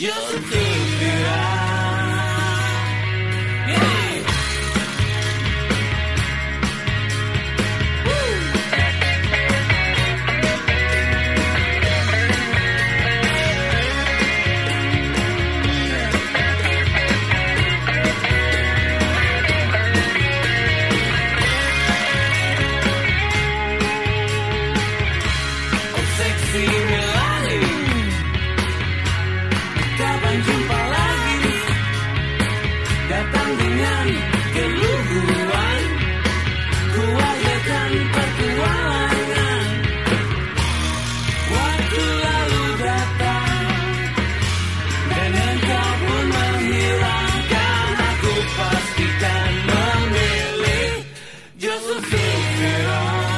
You Kita memilih Josephine Veron